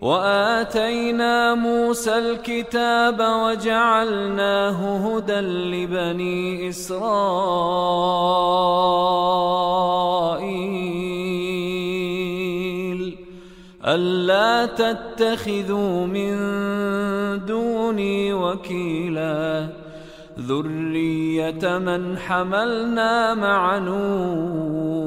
وآتينا موسى الكتاب وجعلناه هدى لبني إسرائيل. ألا تتخذوا من دوني وكيلا. ذرية من حملنا مع نوح.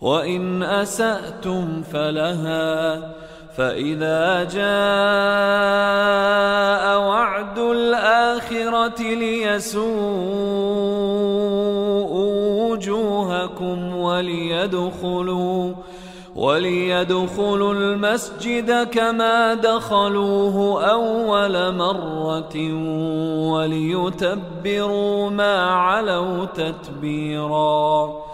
وإن أسأتم فلها فإذا جاء وعد الآخرة ليسوءوا وجوهكم وليدخلوا وليدخلوا المسجد كما دخلوه أول مرة وليتبروا ما علوا تتبيراً.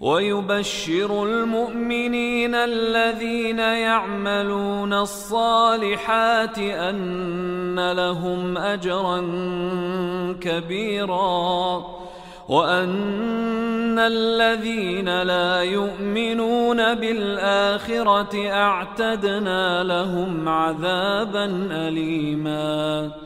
ويبشر المؤمنين الذين يعملون الصالحات أن لهم أجرا كبيرا وأن الذين لا يؤمنون بالآخرة أعتدنا لهم عذابا أليماً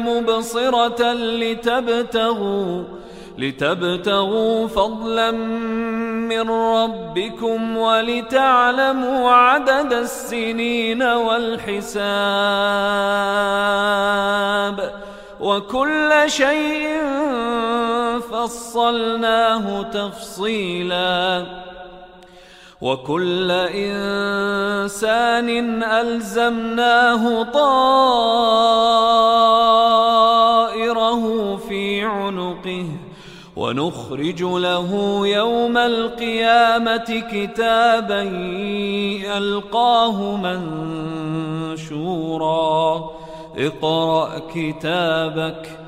مبصرة لتبتغوا لتبتغوا فضلا من ربكم ولتعلموا عدد السنين والحساب. وكل شيء فصلناه تفصيلا. وكل إنسان ألزمناه طائره في عنقه ونخرج له يوم القيامة كتابا يلقاه منشورا اقرأ كتابك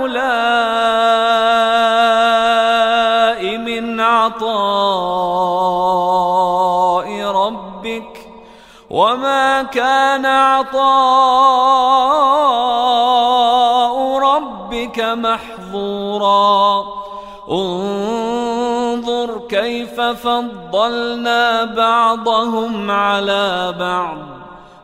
وهؤلاء من عطاء ربك وما كان عطاء ربك محظورا. انظر كيف فضلنا بعضهم على بعض.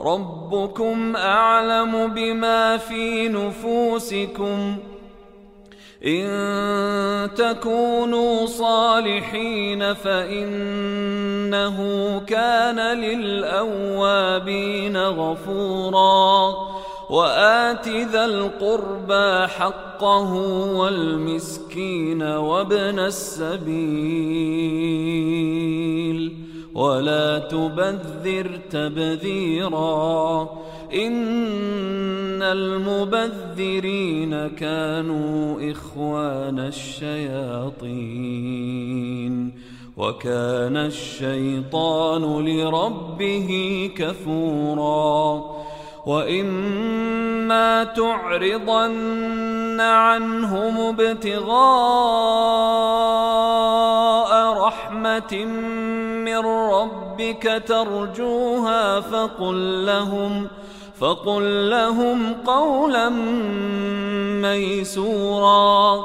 ربكم أعلم بما في نفوسكم إن تكونوا صالحين فإنه كان للأوابين غفورا وآت ذا القربى حقه والمسكين وابن السبيل ولا تبذر تبذيرا. إن المبذرين كانوا إخوان الشياطين. وكان الشيطان لربه كفورا. واما تعرضن عنهم ابتغاء رحمه من ربك ترجوها فقل لهم فقل لهم قولا ميسورا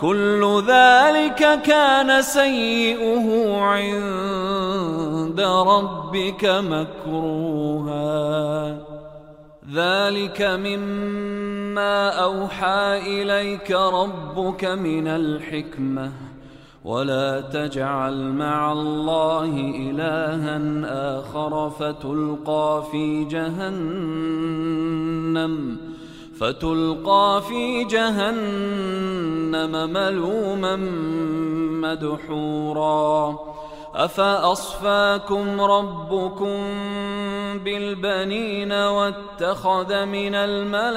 كل ذلك كان سيئه عند ربك مكروها. ذلك مما أوحى إليك ربك من الحكمة. ولا تجعل مع الله إلها آخر فتلقى في جهنم. فتلقى في جهنم ملوما مدحورا. أفأصفاكم ربكم بالبنين واتخذ من الملائكة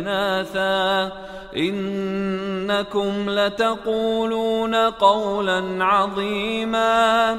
إناثا؟ إنكم لتقولون قولا عظيما.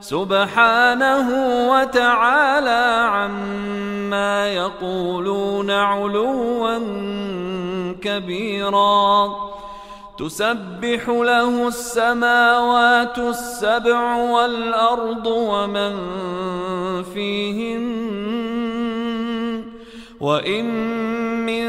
سبحانه وتعالى عما يقولون علوا كبيرا. تسبح له السماوات السبع والأرض ومن فيهن وإن من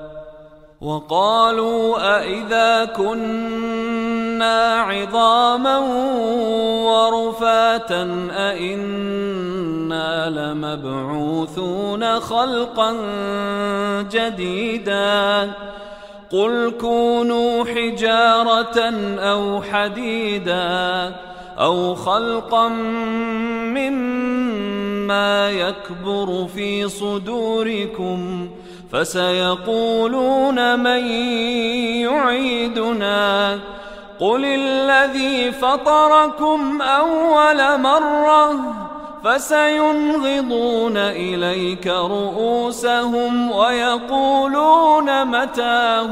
وقالوا أإذا كنا عظاما ورفاتا أإنا لمبعوثون خلقا جديدا قل كونوا حجارة أو حديدا أو خلقا مما يكبر في صدوركم ۖ فسيقولون من يعيدنا قل الذي فطركم اول مره فسينغضون اليك رؤوسهم ويقولون متاه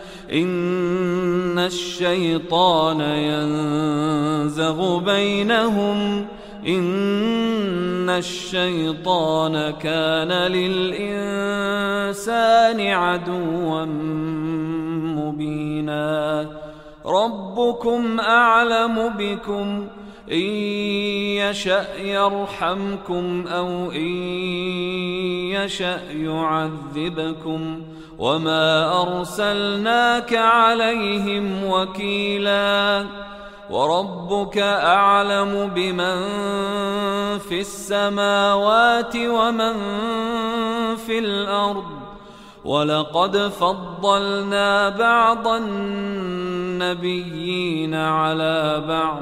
إن الشيطان ينزغ بينهم ۖ. إن الشيطان كان للإنسان عدوا مبينا. ربكم أعلم بكم. إن يشأ يرحمكم أو إن يشأ يعذبكم وما أرسلناك عليهم وكيلاً وربك اعلم بمن في السماوات ومن في الأرض ولقد فضلنا بعض النبيين على بعض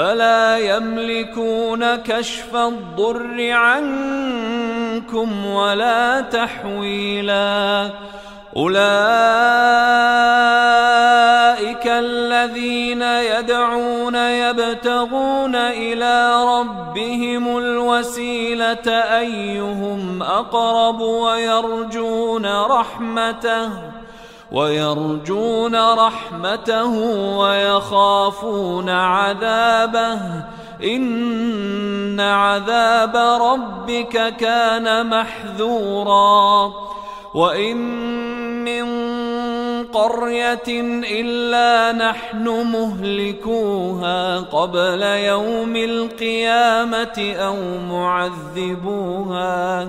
فلا يملكون كشف الضر عنكم ولا تحويلا. أولئك الذين يدعون يبتغون إلى ربهم الوسيلة أيهم أقرب ويرجون رحمته. ويرجون رحمته ويخافون عذابه. إن عذاب ربك كان محذورا. وإن من قرية إلا نحن مهلكوها قبل يوم القيامة أو معذبوها.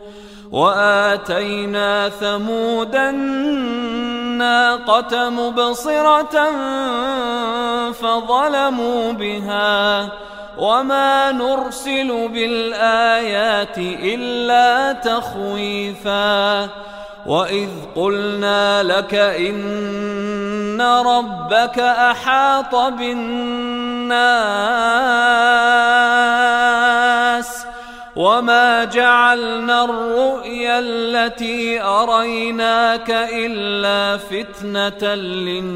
وآتينا ثمود الناقة مبصرة فظلموا بها وما نرسل بالآيات إلا تخويفا وإذ قلنا لك إن ربك أحاط بالناس وما جعلنا الرؤيا التي أريناك إلا فتنة للناس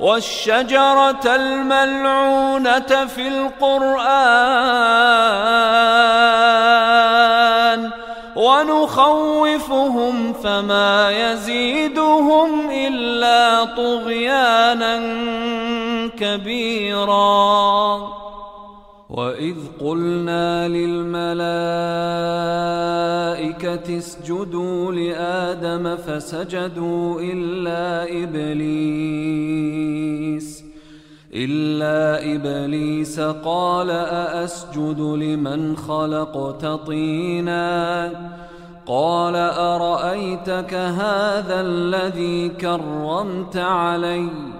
والشجرة الملعونة في القرآن ونخوفهم فما يزيدهم إلا طغيانا كبيراً. وإذ قلنا للملائكة اسجدوا لآدم فسجدوا إلا إبليس إلا إبليس قال أأسجد لمن خلقت طينا؟ قال أرأيتك هذا الذي كرمت عليّ؟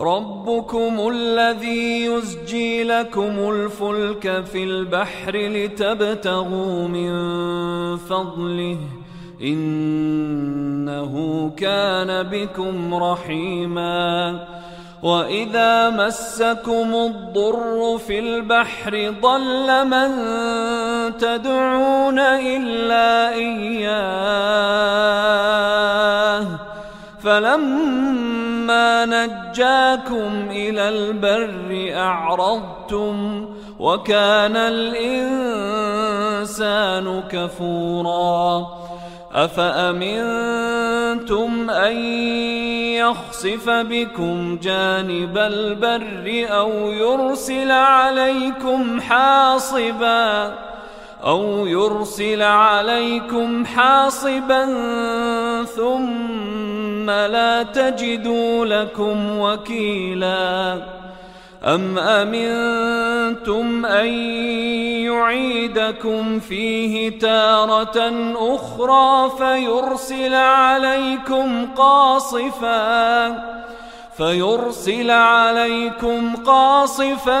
ربكم الذي يزجي لكم الفلك في البحر لتبتغوا من فضله انه كان بكم رحيما. واذا مسكم الضر في البحر ضل من تدعون الا اياه فلما نجاكم إلى البر أعرضتم وكان الإنسان كفورا. أفأمنتم أن يخسف بكم جانب البر أو يرسل عليكم حاصباً؟ أو يرسل عليكم حاصبا ثم لا تجدوا لكم وكيلا. أم أمنتم أن يعيدكم فيه تارة أخرى فيرسل عليكم قاصفاً؟ فيرسل عليكم قاصفا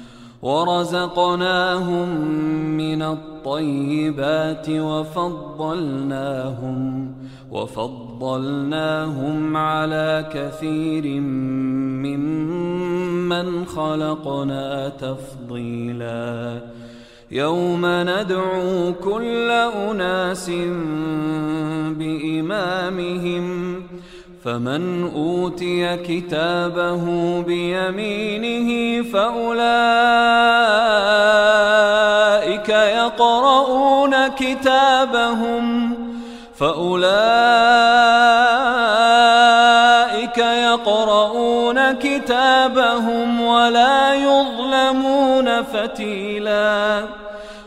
ورزقناهم من الطيبات وفضلناهم وفضلناهم على كثير ممن خلقنا تفضيلا. يوم ندعو كل أناس بإمامهم فمن أوتي كتابه بيمينه فأولئك يقرؤون كتابهم فأولئك يقرؤون كتابهم ولا يظلمون فتيلا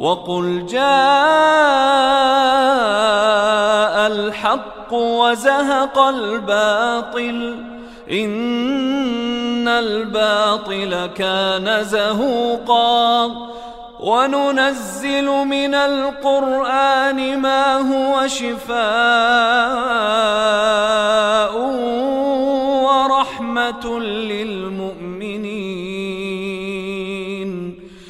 وقل جاء الحق وزهق الباطل إن الباطل كان زهوقا وننزل من القرآن ما هو شفاء ورحمة للمؤمنين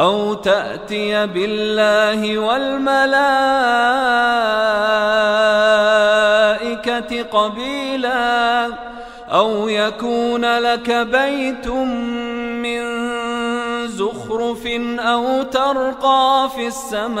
أو تأتي بالله والملائكة قبيلا أو يكون لك بيت من زخرف أو ترقى في السماء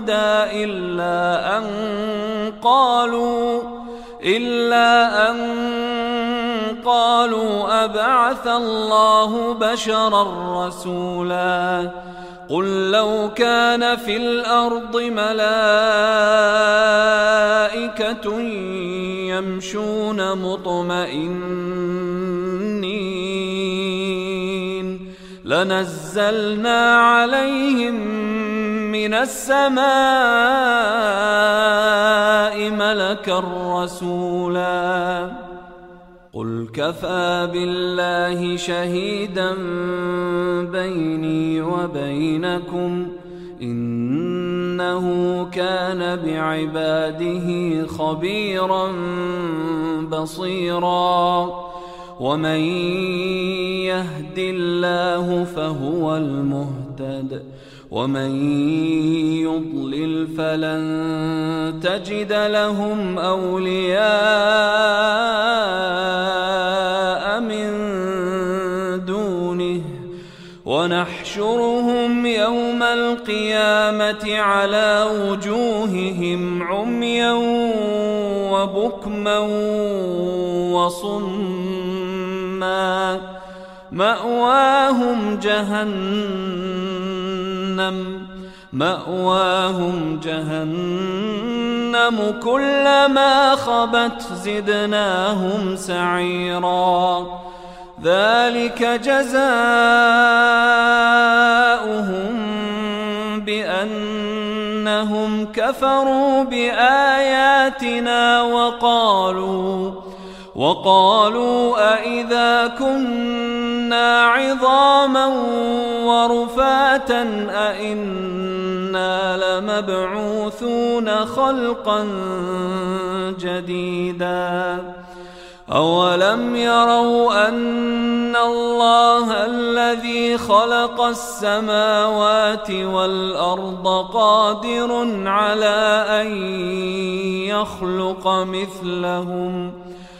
الهدى إلا أن قالوا إلا أن قالوا أبعث الله بشرا رسولا قل لو كان في الأرض ملائكة يمشون مطمئنين لنزلنا عليهم من السماء ملكا رسولا. قل كفى بالله شهيدا بيني وبينكم. إنه كان بعباده خبيرا بصيرا. ومن يهد الله فهو المهتد. ومن يضلل فلن تجد لهم اولياء من دونه ونحشرهم يوم القيامه على وجوههم عميا وبكما وصما ماواهم جهنم مأواهم جهنم كلما خبت زدناهم سعيرا. ذلك جزاؤهم بأنهم كفروا بآياتنا وقالوا وقالوا أإذا كنا عظاما ورفاتا أإنا لمبعوثون خلقا جديدا أولم يروا أن الله الذي خلق السماوات والأرض قادر على أن يخلق مثلهم ۖ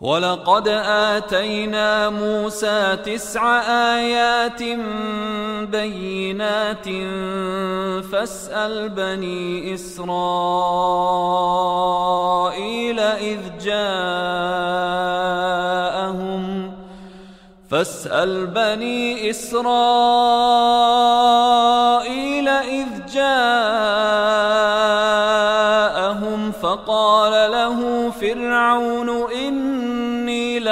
ولقد آتينا موسى تسع آيات بينات فاسأل بني إسرائيل إذ جاءهم. فاسأل بني إسرائيل إذ جاءهم. فقال له فرعون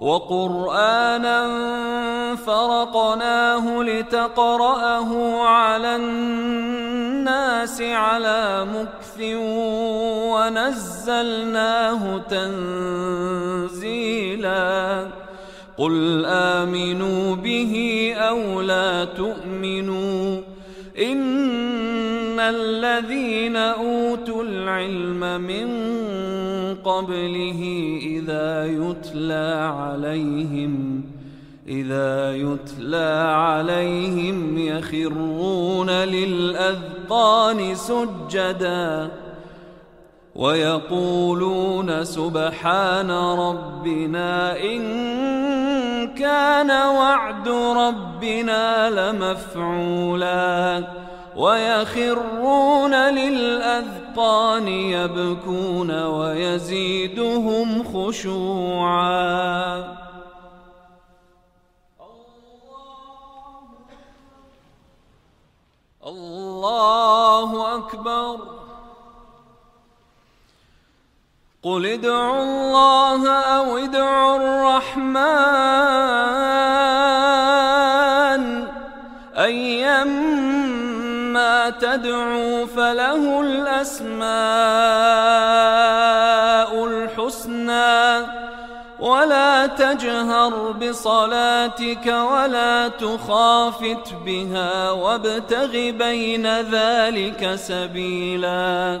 وقرآنا فرقناه لتقرأه على الناس على مكث ونزلناه تنزيلا. قل آمنوا به أو لا تؤمنوا إن الذين أوتوا العلم من قبله إذا يتلى عليهم إذا يتلى عليهم يخرون للأذقان سجدا ويقولون سبحان ربنا إن كان وعد ربنا لمفعولا. ويخرون للأذقان يبكون ويزيدهم خشوعا. الله أكبر. قل ادعوا الله أو ادعوا الرحمن. تدعو فله الأسماء الحسنى ولا تجهر بصلاتك ولا تخافت بها وابتغ بين ذلك سبيلاً